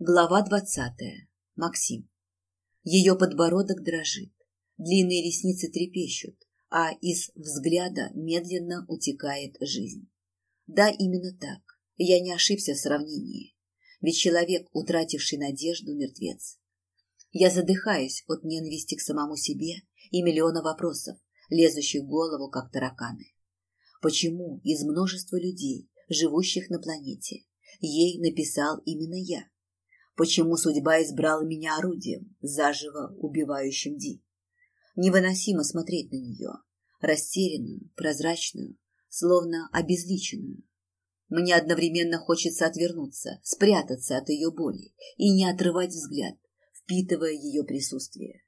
Глава двадцатая. Максим. Ее подбородок дрожит, длинные ресницы трепещут, а из взгляда медленно утекает жизнь. Да, именно так. Я не ошибся в сравнении. Ведь человек, утративший надежду, мертвец. Я задыхаюсь от ненависти к самому себе и миллиона вопросов, лезущих в голову, как тараканы. Почему из множества людей, живущих на планете, ей написал именно я? Почему судьба избрала меня орудием, заживо убивающим Ди? Невыносимо смотреть на нее, растерянную, прозрачную, словно обезличенную. Мне одновременно хочется отвернуться, спрятаться от ее боли и не отрывать взгляд, впитывая ее присутствие.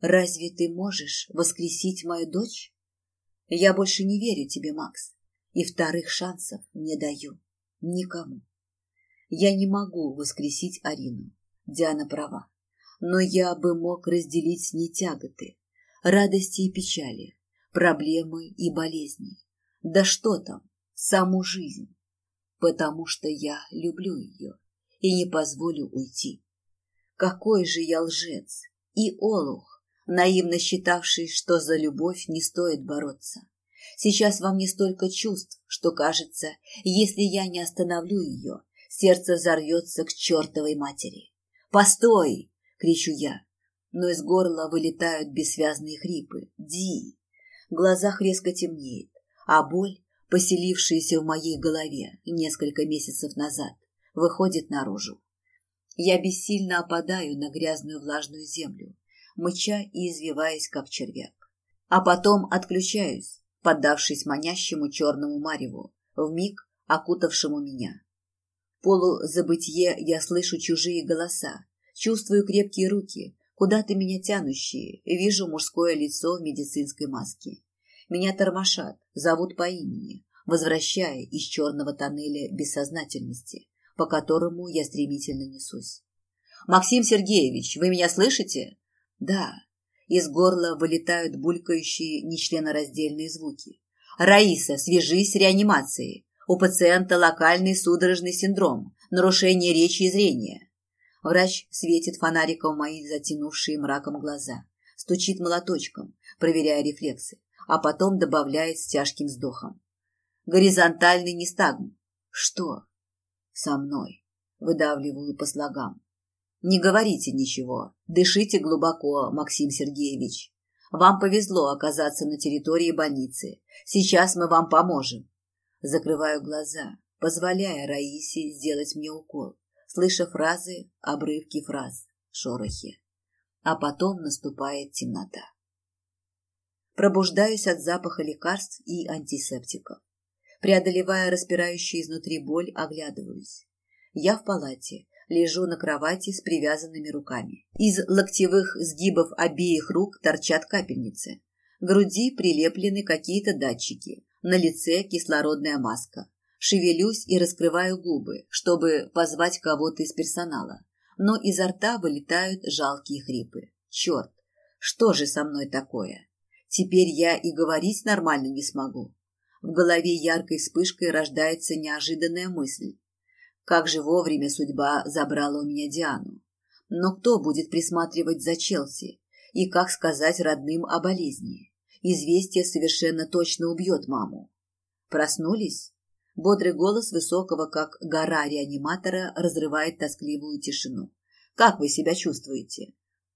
«Разве ты можешь воскресить мою дочь? Я больше не верю тебе, Макс, и вторых шансов не даю никому». Я не могу воскресить Арину. Диана права. Но я бы мог разделить с ней тяготы, радости и печали, проблемы и болезни. Да что там, саму жизнь. Потому что я люблю ее и не позволю уйти. Какой же я лжец и олух, наивно считавший, что за любовь не стоит бороться. Сейчас во мне столько чувств, что кажется, если я не остановлю ее, сердце взорвется к чертовой матери. «Постой!» — кричу я, но из горла вылетают бессвязные хрипы. «Ди!» В глазах резко темнеет, а боль, поселившаяся в моей голове несколько месяцев назад, выходит наружу. Я бессильно опадаю на грязную влажную землю, мыча и извиваясь, как червяк. А потом отключаюсь, поддавшись манящему черному мареву, вмиг окутавшему меня полузабытье я слышу чужие голоса, чувствую крепкие руки, куда-то меня тянущие, вижу мужское лицо в медицинской маске. Меня тормошат, зовут по имени, возвращая из черного тоннеля бессознательности, по которому я стремительно несусь. «Максим Сергеевич, вы меня слышите?» «Да». Из горла вылетают булькающие нечленораздельные звуки. «Раиса, свяжись с реанимацией. У пациента локальный судорожный синдром, нарушение речи и зрения. Врач светит фонариком мои затянувшие мраком глаза, стучит молоточком, проверяя рефлексы, а потом добавляет с тяжким вздохом. Горизонтальный нестагм. Что? Со мной. Выдавливаю по слогам. Не говорите ничего. Дышите глубоко, Максим Сергеевич. Вам повезло оказаться на территории больницы. Сейчас мы вам поможем. Закрываю глаза, позволяя Раисе сделать мне укол, слыша фразы, обрывки фраз, шорохи. А потом наступает темнота. Пробуждаюсь от запаха лекарств и антисептиков. Преодолевая распирающую изнутри боль, оглядываюсь. Я в палате, лежу на кровати с привязанными руками. Из локтевых сгибов обеих рук торчат капельницы. К груди прилеплены какие-то датчики, на лице кислородная маска. Шевелюсь и раскрываю губы, чтобы позвать кого-то из персонала. Но изо рта вылетают жалкие хрипы. Черт, что же со мной такое? Теперь я и говорить нормально не смогу. В голове яркой вспышкой рождается неожиданная мысль. Как же вовремя судьба забрала у меня Диану. Но кто будет присматривать за Челси? И как сказать родным о болезни? Известие совершенно точно убьет маму. Проснулись? Бодрый голос высокого, как гора реаниматора, разрывает тоскливую тишину. Как вы себя чувствуете?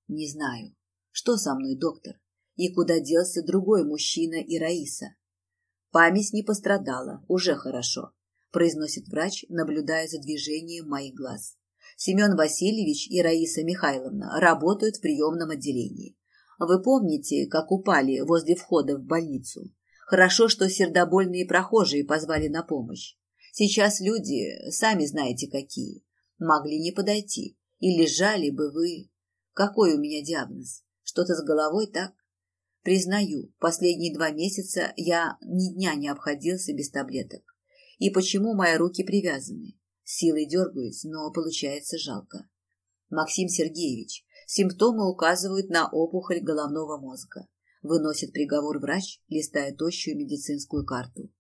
Не знаю. Что со мной, доктор? И куда делся другой мужчина и Раиса? Память не пострадала, уже хорошо, произносит врач, наблюдая за движением моих глаз. Семен Васильевич и Раиса Михайловна работают в приемном отделении. Вы помните, как упали возле входа в больницу? Хорошо, что сердобольные прохожие позвали на помощь. Сейчас люди, сами знаете какие, могли не подойти. И лежали бы вы... Какой у меня диагноз? Что-то с головой, так? Признаю, последние два месяца я ни дня не обходился без таблеток. И почему мои руки привязаны? Силой дергаюсь, но получается жалко. Максим Сергеевич, Симптомы указывают на опухоль головного мозга. Выносит приговор врач, листая тощую медицинскую карту.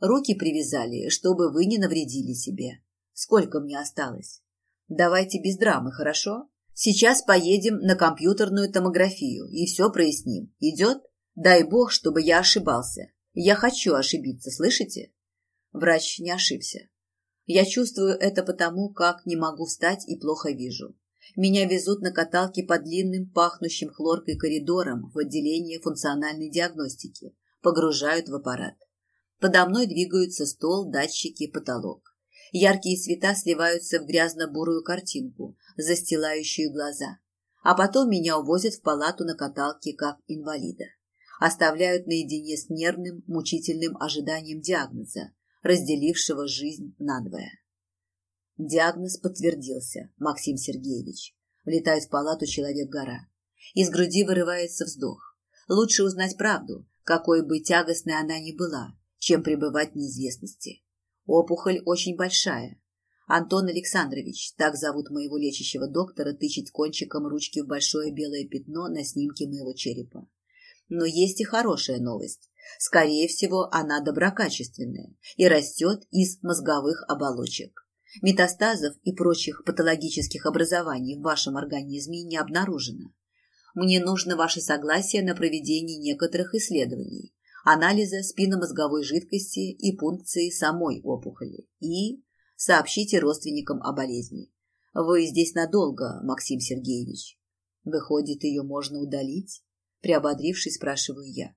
Руки привязали, чтобы вы не навредили себе. Сколько мне осталось? Давайте без драмы, хорошо? Сейчас поедем на компьютерную томографию и все проясним. Идет? Дай бог, чтобы я ошибался. Я хочу ошибиться, слышите? Врач не ошибся. Я чувствую это потому, как не могу встать и плохо вижу. Меня везут на каталке по длинным, пахнущим хлоркой коридорам в отделение функциональной диагностики. Погружают в аппарат. Подо мной двигаются стол, датчики, потолок. Яркие цвета сливаются в грязно-бурую картинку, застилающую глаза. А потом меня увозят в палату на каталке как инвалида. Оставляют наедине с нервным, мучительным ожиданием диагноза, разделившего жизнь надвое. Диагноз подтвердился, Максим Сергеевич. Влетает в палату человек-гора. Из груди вырывается вздох. Лучше узнать правду, какой бы тягостной она ни была, чем пребывать в неизвестности. Опухоль очень большая. Антон Александрович, так зовут моего лечащего доктора, тычет кончиком ручки в большое белое пятно на снимке моего черепа. Но есть и хорошая новость. Скорее всего, она доброкачественная и растет из мозговых оболочек. Метастазов и прочих патологических образований в вашем организме не обнаружено. Мне нужно ваше согласие на проведение некоторых исследований, анализа спинномозговой жидкости и пункции самой опухоли. И сообщите родственникам о болезни. Вы здесь надолго, Максим Сергеевич. Выходит, ее можно удалить? Приободрившись, спрашиваю я.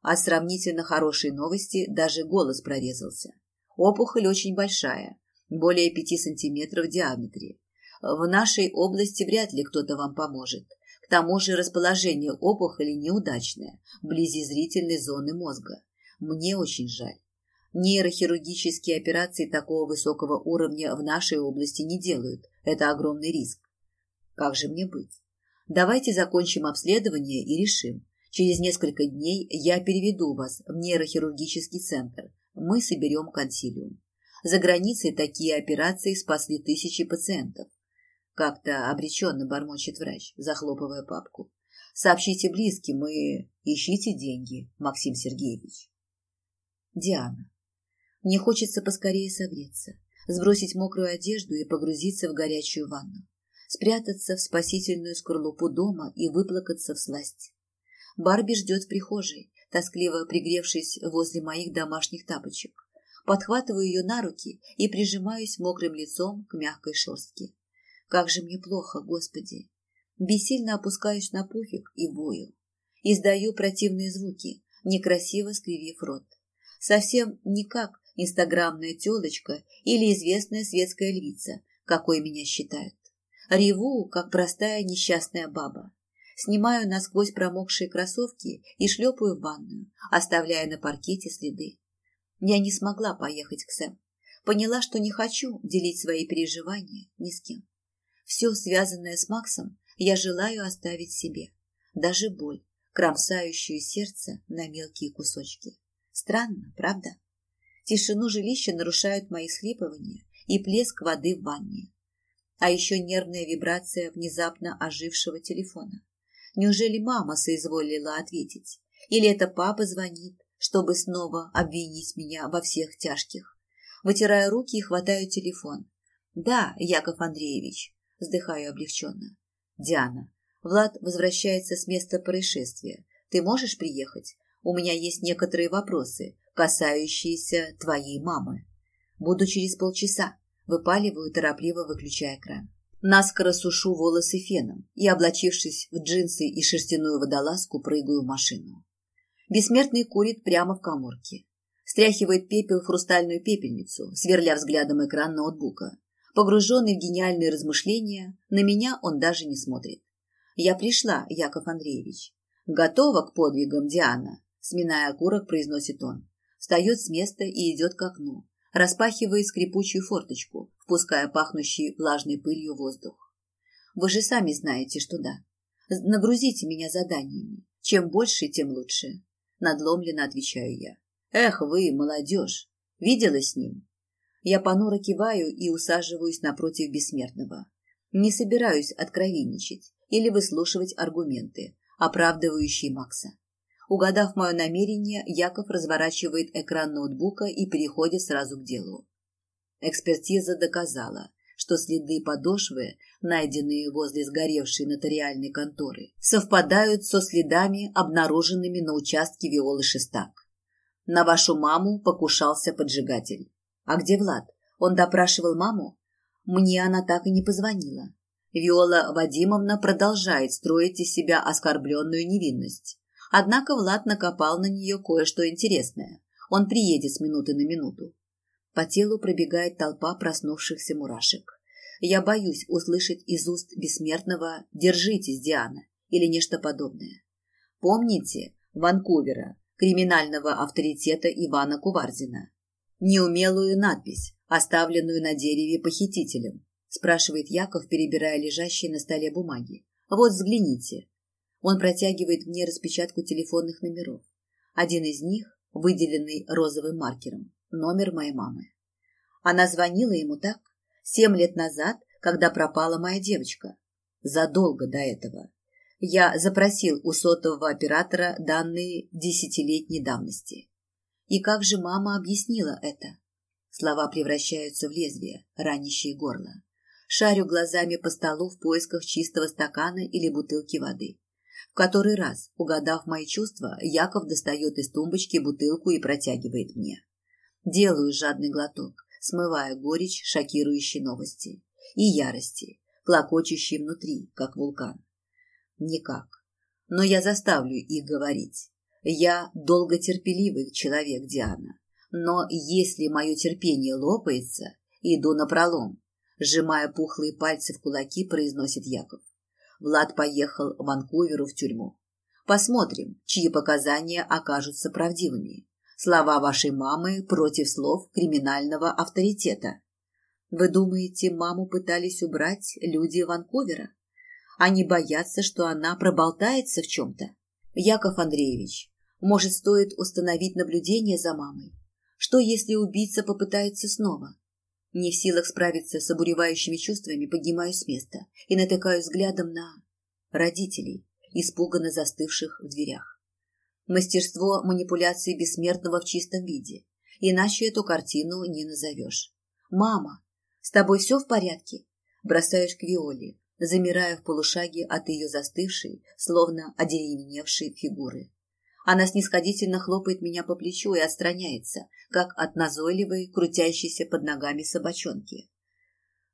От сравнительно хорошей новости даже голос прорезался. Опухоль очень большая, более пяти сантиметров в диаметре. В нашей области вряд ли кто-то вам поможет. К тому же расположение опухоли неудачное, вблизи зрительной зоны мозга. Мне очень жаль. Нейрохирургические операции такого высокого уровня в нашей области не делают. Это огромный риск. Как же мне быть? Давайте закончим обследование и решим. Через несколько дней я переведу вас в нейрохирургический центр. Мы соберем консилиум. За границей такие операции спасли тысячи пациентов. Как-то обреченно бормочет врач, захлопывая папку. Сообщите близким и ищите деньги, Максим Сергеевич. Диана. Мне хочется поскорее согреться, сбросить мокрую одежду и погрузиться в горячую ванну, спрятаться в спасительную скорлупу дома и выплакаться в сласть. Барби ждет в прихожей, тоскливо пригревшись возле моих домашних тапочек подхватываю ее на руки и прижимаюсь мокрым лицом к мягкой шерстке. Как же мне плохо, Господи! Бессильно опускаюсь на пуфик и вою. Издаю противные звуки, некрасиво скривив рот. Совсем не как инстаграмная телочка или известная светская львица, какой меня считают. Реву, как простая несчастная баба. Снимаю насквозь промокшие кроссовки и шлепаю в ванную, оставляя на паркете следы. Я не смогла поехать к Сэм. Поняла, что не хочу делить свои переживания ни с кем. Все, связанное с Максом, я желаю оставить себе. Даже боль, кромсающую сердце на мелкие кусочки. Странно, правда? Тишину жилища нарушают мои схлипывания и плеск воды в ванне. А еще нервная вибрация внезапно ожившего телефона. Неужели мама соизволила ответить? Или это папа звонит, чтобы снова обвинить меня во всех тяжких. Вытираю руки и хватаю телефон. «Да, Яков Андреевич», – вздыхаю облегченно. «Диана, Влад возвращается с места происшествия. Ты можешь приехать? У меня есть некоторые вопросы, касающиеся твоей мамы. Буду через полчаса». Выпаливаю, торопливо выключая экран. Наскоро сушу волосы феном и, облачившись в джинсы и шерстяную водолазку, прыгаю в машину. Бессмертный курит прямо в коморке. Стряхивает пепел в хрустальную пепельницу, сверля взглядом экран ноутбука. Погруженный в гениальные размышления, на меня он даже не смотрит. «Я пришла, Яков Андреевич». «Готова к подвигам, Диана?» Сминая окурок, произносит он. Встает с места и идет к окну. Распахивает скрипучую форточку, впуская пахнущий влажной пылью воздух. «Вы же сами знаете, что да. Нагрузите меня заданиями. Чем больше, тем лучше надломленно отвечаю я. Эх вы, молодежь, видела с ним? Я понуро киваю и усаживаюсь напротив бессмертного. Не собираюсь откровенничать или выслушивать аргументы, оправдывающие Макса. Угадав мое намерение, Яков разворачивает экран ноутбука и переходит сразу к делу. Экспертиза доказала, что следы подошвы, найденные возле сгоревшей нотариальной конторы, совпадают со следами, обнаруженными на участке Виолы Шестак. На вашу маму покушался поджигатель. А где Влад? Он допрашивал маму? Мне она так и не позвонила. Виола Вадимовна продолжает строить из себя оскорбленную невинность. Однако Влад накопал на нее кое-что интересное. Он приедет с минуты на минуту. По телу пробегает толпа проснувшихся мурашек. Я боюсь услышать из уст бессмертного «Держитесь, Диана» или нечто подобное. Помните Ванкувера, криминального авторитета Ивана Куварзина? Неумелую надпись, оставленную на дереве похитителем, спрашивает Яков, перебирая лежащие на столе бумаги. Вот взгляните. Он протягивает мне распечатку телефонных номеров. Один из них, выделенный розовым маркером, номер моей мамы. Она звонила ему так семь лет назад, когда пропала моя девочка. Задолго до этого. Я запросил у сотового оператора данные десятилетней давности. И как же мама объяснила это? Слова превращаются в лезвие, ранящие горло. Шарю глазами по столу в поисках чистого стакана или бутылки воды. В который раз, угадав мои чувства, Яков достает из тумбочки бутылку и протягивает мне. Делаю жадный глоток, смывая горечь шокирующей новости и ярости, клокочущей внутри, как вулкан. Никак. Но я заставлю их говорить. Я долготерпеливый человек, Диана. Но если мое терпение лопается, иду на пролом. Сжимая пухлые пальцы в кулаки, произносит Яков. Влад поехал в Ванкуверу в тюрьму. Посмотрим, чьи показания окажутся правдивыми. Слова вашей мамы против слов криминального авторитета. Вы думаете, маму пытались убрать люди Ванкувера? Они боятся, что она проболтается в чем-то? Яков Андреевич, может, стоит установить наблюдение за мамой? Что, если убийца попытается снова? Не в силах справиться с обуревающими чувствами, поднимаюсь с места и натыкаюсь взглядом на родителей, испуганно застывших в дверях. Мастерство манипуляции бессмертного в чистом виде. Иначе эту картину не назовешь. «Мама, с тобой все в порядке?» Бросаюсь к Виоле, замирая в полушаге от ее застывшей, словно одеревеневшей фигуры. Она снисходительно хлопает меня по плечу и отстраняется, как от назойливой, крутящейся под ногами собачонки.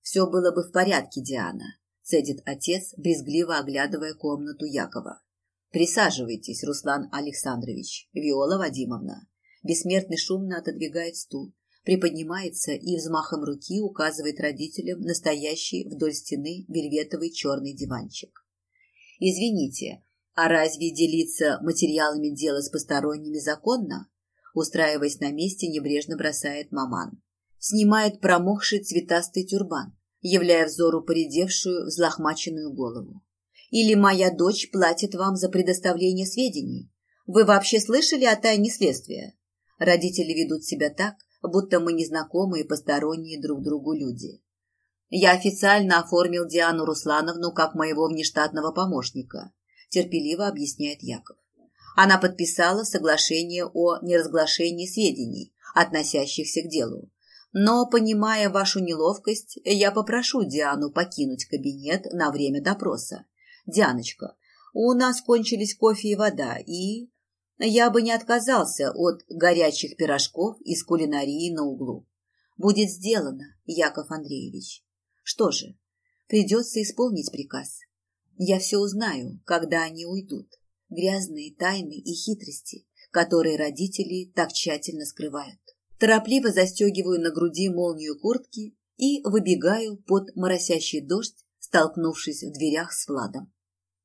«Все было бы в порядке, Диана», — цедит отец, брезгливо оглядывая комнату Якова. «Присаживайтесь, Руслан Александрович, Виола Вадимовна». Бессмертный шумно отодвигает стул, приподнимается и взмахом руки указывает родителям настоящий вдоль стены вельветовый черный диванчик. «Извините, а разве делиться материалами дела с посторонними законно? Устраиваясь на месте, небрежно бросает маман. Снимает промокший цветастый тюрбан, являя взору поредевшую, взлохмаченную голову. Или моя дочь платит вам за предоставление сведений? Вы вообще слышали о тайне следствия? Родители ведут себя так, будто мы незнакомые посторонние друг другу люди. Я официально оформил Диану Руслановну как моего внештатного помощника терпеливо объясняет Яков. Она подписала соглашение о неразглашении сведений, относящихся к делу. Но, понимая вашу неловкость, я попрошу Диану покинуть кабинет на время допроса. Дианочка, у нас кончились кофе и вода, и... Я бы не отказался от горячих пирожков из кулинарии на углу. Будет сделано, Яков Андреевич. Что же, придется исполнить приказ. Я все узнаю, когда они уйдут. Грязные тайны и хитрости, которые родители так тщательно скрывают. Торопливо застегиваю на груди молнию куртки и выбегаю под моросящий дождь, столкнувшись в дверях с Владом.